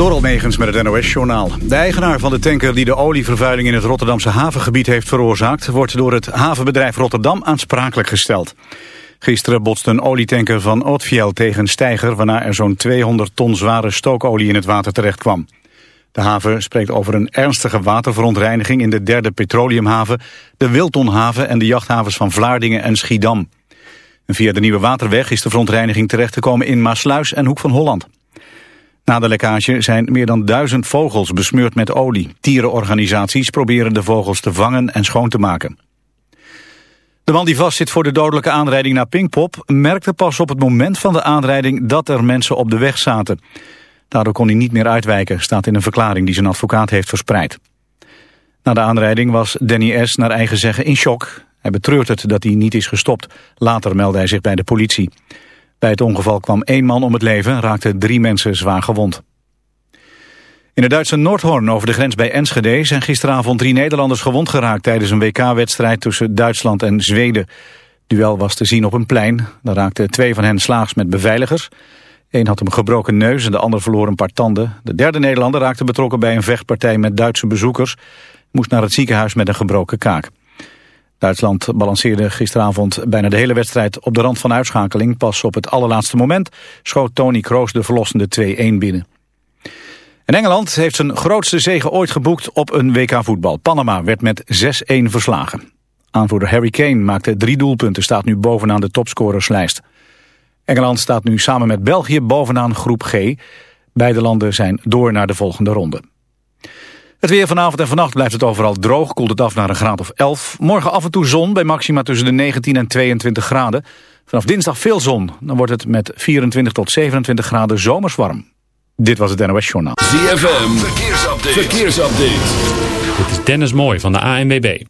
Door Megens met het NOS-journaal. De eigenaar van de tanker die de olievervuiling in het Rotterdamse havengebied heeft veroorzaakt... wordt door het havenbedrijf Rotterdam aansprakelijk gesteld. Gisteren botste een olietanker van Ootfiel tegen een steiger... waarna er zo'n 200 ton zware stookolie in het water terecht kwam. De haven spreekt over een ernstige waterverontreiniging... in de derde petroleumhaven, de Wiltonhaven en de jachthavens van Vlaardingen en Schiedam. Via de Nieuwe Waterweg is de verontreiniging terechtgekomen in Maasluis en Hoek van Holland. Na de lekkage zijn meer dan duizend vogels besmeurd met olie. Tierenorganisaties proberen de vogels te vangen en schoon te maken. De man die vastzit voor de dodelijke aanrijding naar Pinkpop... merkte pas op het moment van de aanrijding dat er mensen op de weg zaten. Daardoor kon hij niet meer uitwijken, staat in een verklaring die zijn advocaat heeft verspreid. Na de aanrijding was Danny S. naar eigen zeggen in shock. Hij betreurt het dat hij niet is gestopt. Later meldde hij zich bij de politie. Bij het ongeval kwam één man om het leven, raakten drie mensen zwaar gewond. In het Duitse Noordhoorn over de grens bij Enschede zijn gisteravond drie Nederlanders gewond geraakt tijdens een WK-wedstrijd tussen Duitsland en Zweden. duel was te zien op een plein. Daar raakten twee van hen slaags met beveiligers. Eén had een gebroken neus en de ander verloor een paar tanden. De derde Nederlander raakte betrokken bij een vechtpartij met Duitse bezoekers. Moest naar het ziekenhuis met een gebroken kaak. Duitsland balanceerde gisteravond bijna de hele wedstrijd op de rand van uitschakeling. Pas op het allerlaatste moment schoot Tony Kroos de verlossende 2-1 binnen. En Engeland heeft zijn grootste zege ooit geboekt op een WK-voetbal. Panama werd met 6-1 verslagen. Aanvoerder Harry Kane maakte drie doelpunten, staat nu bovenaan de topscorerslijst. Engeland staat nu samen met België bovenaan groep G. Beide landen zijn door naar de volgende ronde. Het weer vanavond en vannacht blijft het overal droog. Koelt het af naar een graad of 11. Morgen af en toe zon bij maxima tussen de 19 en 22 graden. Vanaf dinsdag veel zon. Dan wordt het met 24 tot 27 graden zomers warm. Dit was het NOS Journaal. ZFM, verkeersupdate. verkeersupdate. Dit is Dennis Mooi van de ANWB.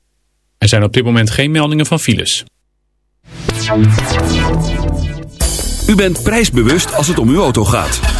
Er zijn op dit moment geen meldingen van files. U bent prijsbewust als het om uw auto gaat.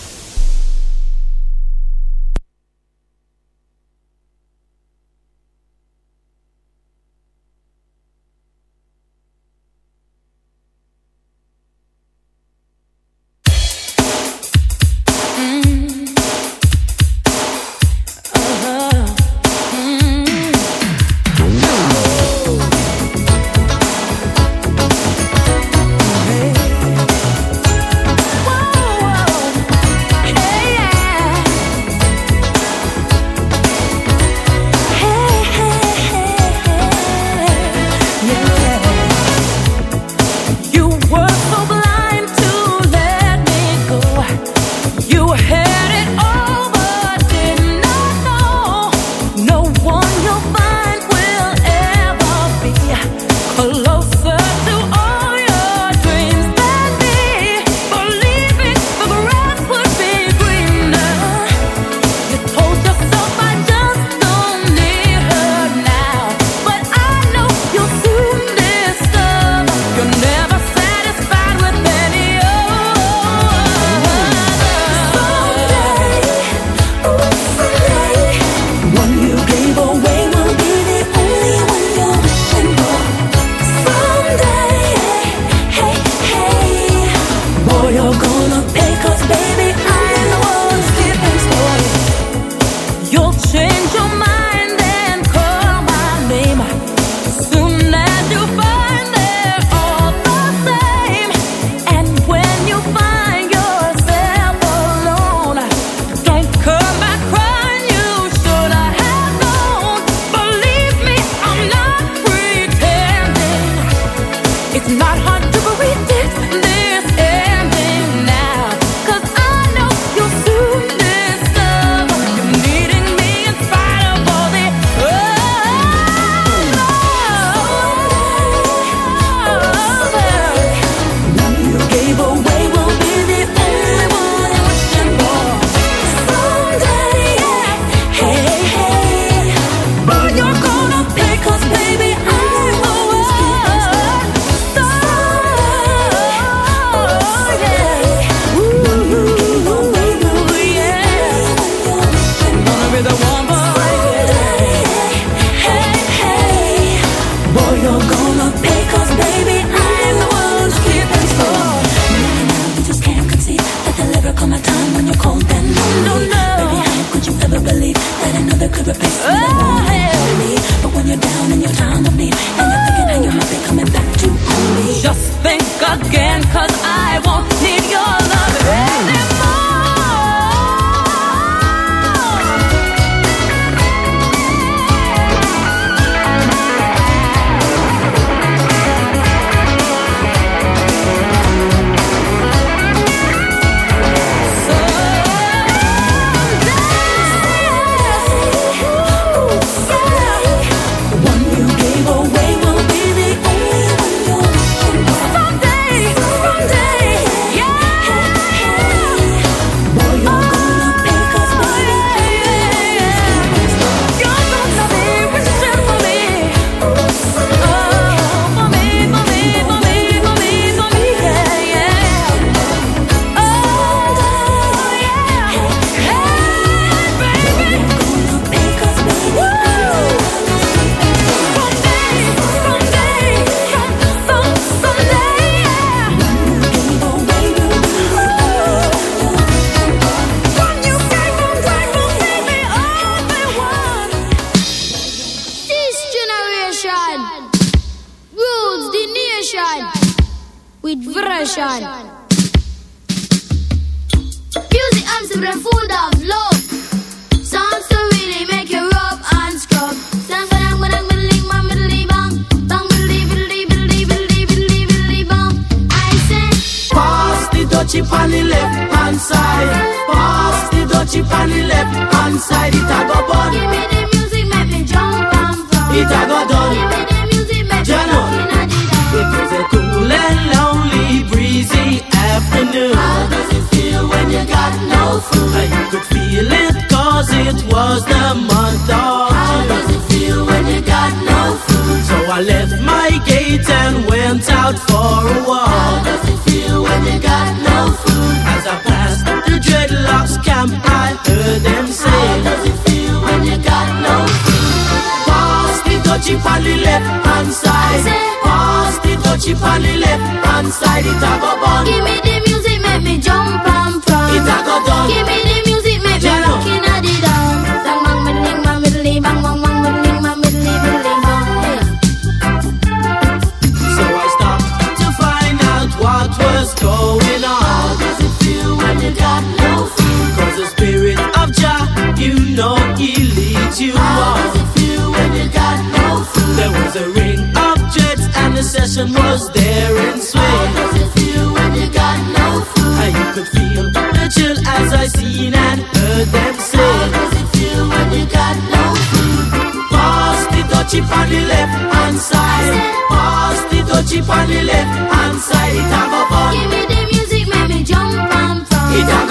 With version. Music Amsterdam full of love. Songs to really make you rub and scrub. Sang badang badang biddly bang biddly bang. Bang. I say Pass the dutchie on the left hand side. Pass the dutchie on the left hand side. It a go bun. give me the music make me jump and from. It a go done. Afternoon. How does it feel when you got no food? I could feel it cause it was the month of How does it feel when you got no food? So I left my gate and went out for a walk. How does it feel when you got no food? As I passed the dreadlocks camp, I heard them say, How does it feel when you got no food? Pass the dutchie on the left hand side. Pass the dutchie on the left hand side. It a go bun. Give me the music, make me jump and from. It a go done. Give me the music, make me rock in the dance. Bang bang middling bang middly bang bang bang middling bang middly middly bang. So I stopped to find out what was going on. How does it feel when you got no food? Cause the spirit of Jah, you know he leads you How on. does it feel when you got no food? There was a the session was there in swing. How does it feel when you got no food? And you could feel the chill as I seen and heard them say. How does it feel when you got no food? Pass the dutchie on the left hand side. Pass the dutchie on the left hand side. It a bun. Give me the music, make me jump and from.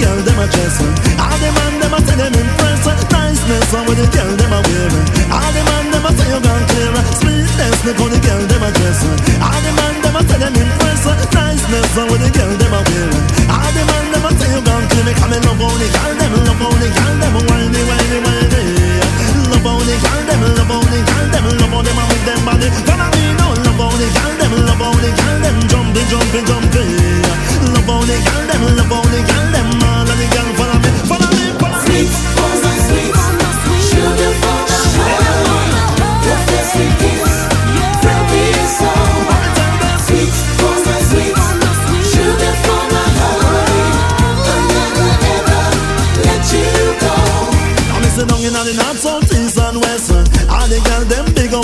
girl them a dress. All the man them a say them impress. Niceness, how the girl them a wear. All the man them a say you gone clear. Sweetness, look how the girl them a dress. All the man them a say them impress. Niceness, how the girl them a wear. All the man them a say you gone clear. Me come and love the girl them, love the girl them whiny, whiny, how the girl them, love how the girl them jumping, jumping, jumping. Love how the girl them, love how the girl them, all of the girl follow me, follow me, follow me. Sweet, oh my sweet, sugar for my heart. Your fancy kiss, fill me. Sweet, oh my sweet, sugar for my heart. I'll never ever let you go. I'm missing down in the north, south, east and west. All the girl them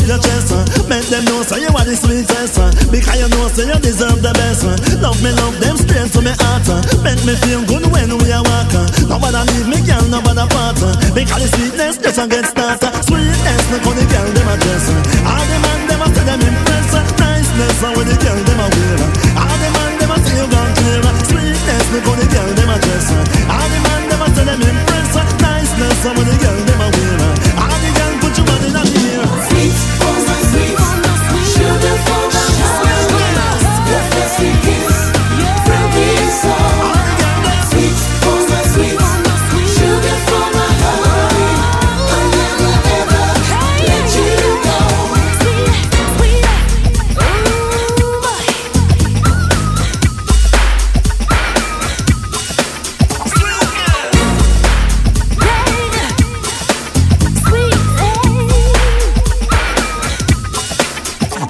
your chest. Make them know say you are the sweetest. Because you know say you deserve the best. Love me, love them straight to me heart. Make me feel good when we are walking. Nobody leave me, girl, nobody part. Because the sweetness just a get started. Sweetness, look how the girl them a dress. All the man them a say them impress. Niceness, how the girl them a wear. All the man them a say you gone clear. Sweetness, look how the girl them a dress. All the man them a say them impress. Niceness, how the girl them a wear. All the girl put your body in the my sweet, sugar for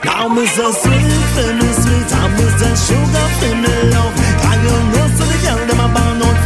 I'm so sweet, and sweet, daum ist so sugar, and love. Can you know so the girl them a burn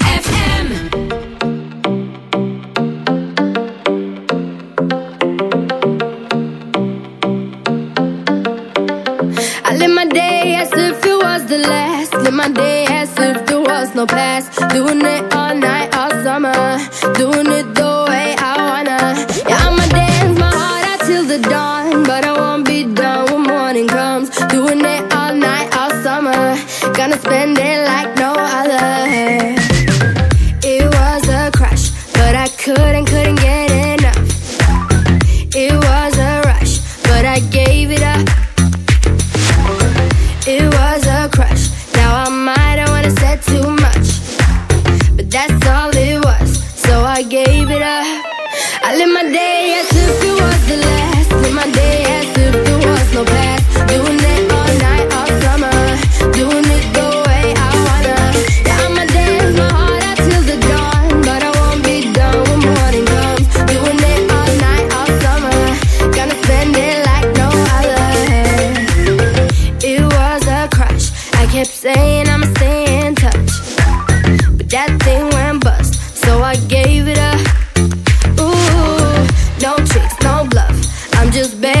just begging.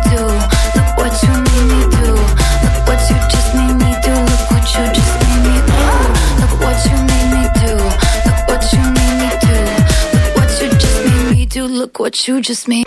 you just made.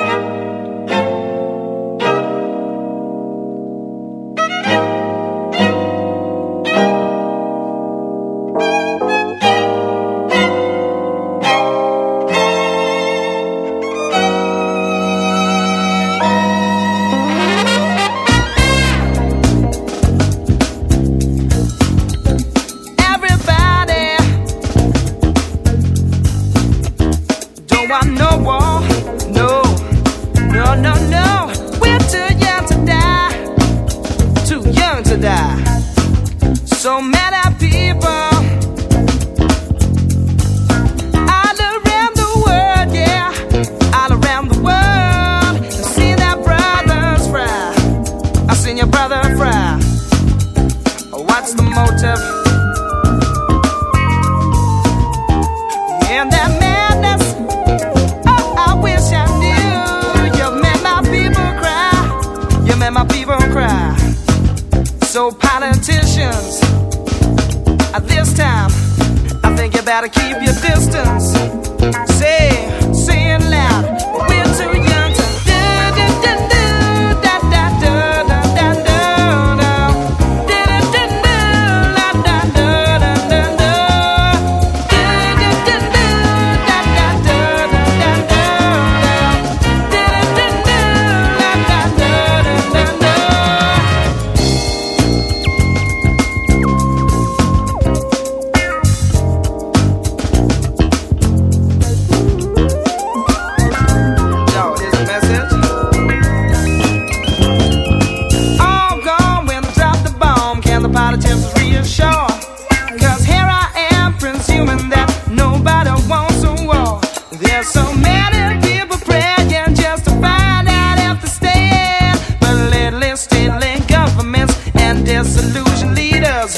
stealing governments, and disillusioned leaders.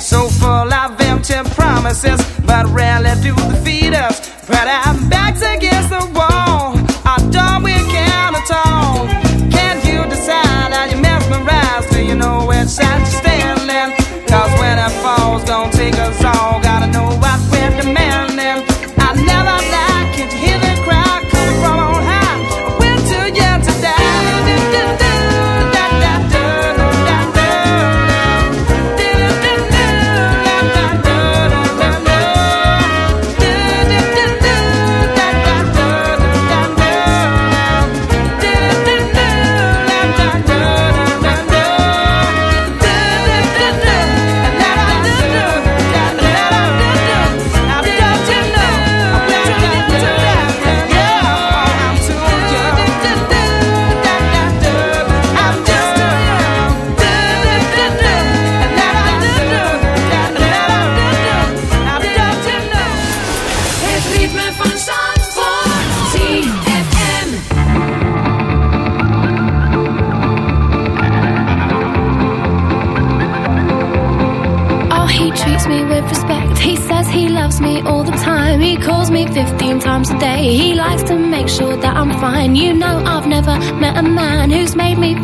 So full of empty promises, but rarely do they feed us. But I'm back against the wall.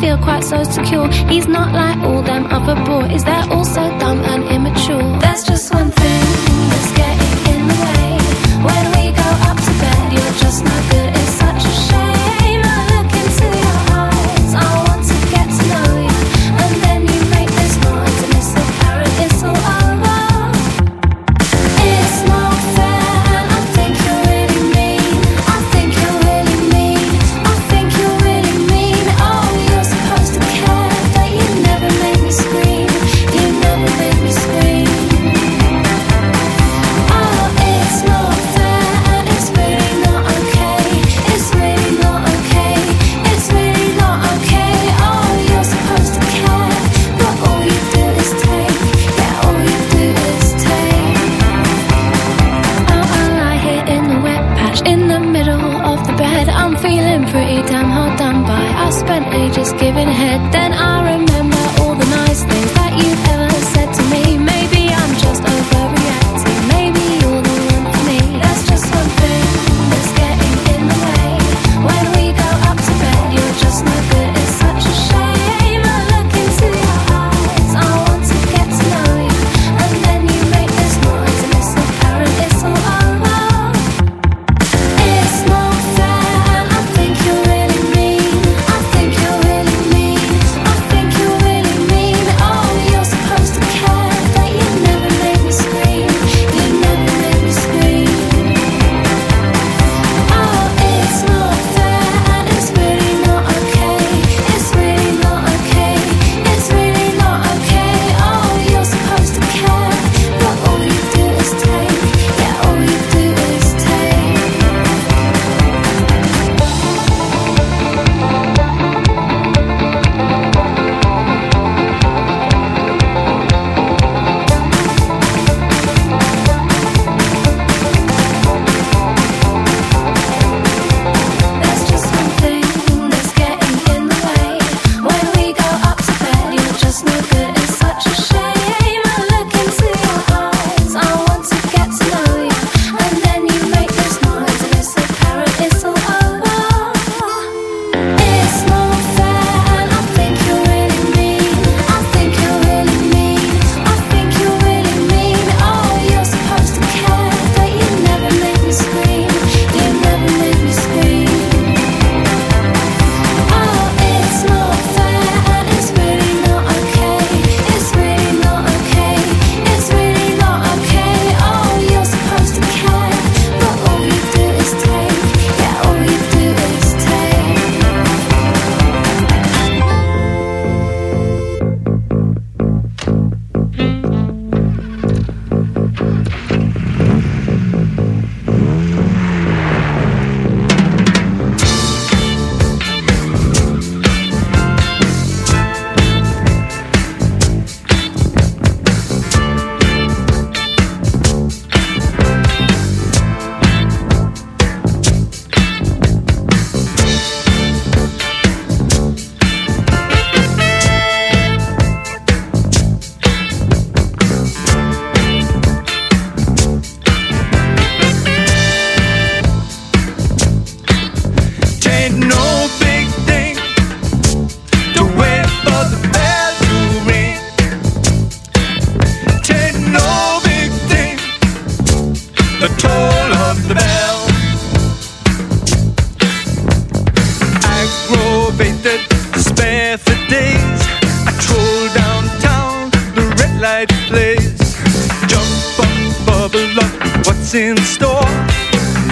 feel quite so secure. He's not like all them other boys, they're all so dumb and immature. That's just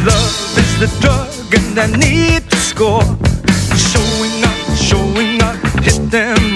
love is the drug and I need to score. Showing up, showing up, hit them